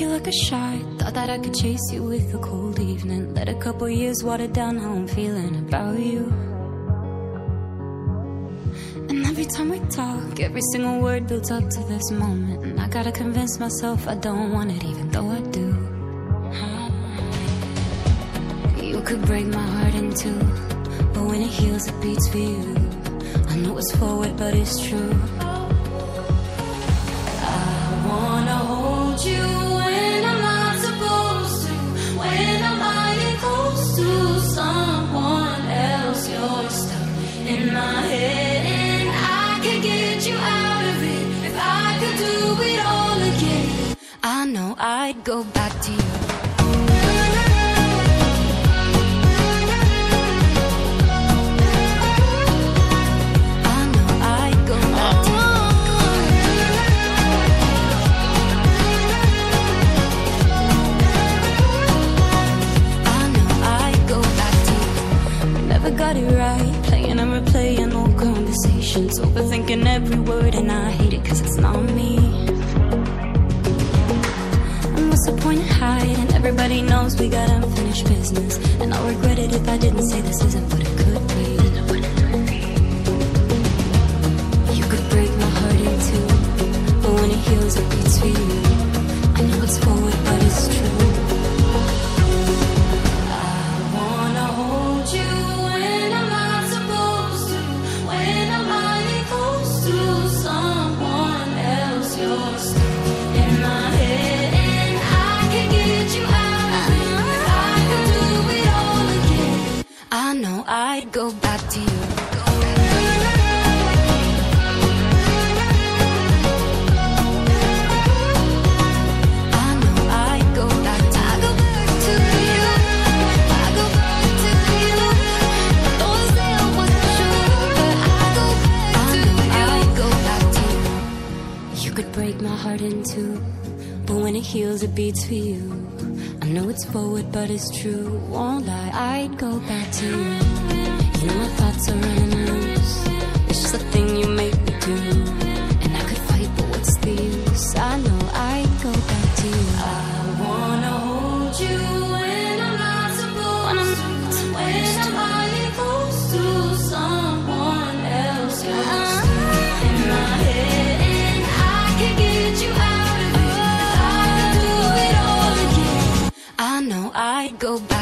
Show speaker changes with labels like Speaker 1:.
Speaker 1: you like a shot. Thought that I could chase you with a cold evening. Let a couple years water down how I'm feeling about you. And every time we talk, every single word builds up to this moment. And I gotta convince myself I don't want it, even though I do. You could break my heart in two, but when it heals, it beats for you. I know it's forward, but it's true. Know I'd go back to you. I know I'd go back to I know I'd go back to you. Never got it right, playing and replaying old conversations, overthinking every word, and I hate the point in hiding? Everybody knows we got unfinished business, and I'll regret it if I didn't say this isn't what it could be. You could break my heart in two, but when it heals, it beats for you. I'd go back. I go back to you I'd go back to you. You could break my heart in two, but when it heals, it beats for you. I know it's forward, but it's true. Won't lie, I'd go back to. You go back.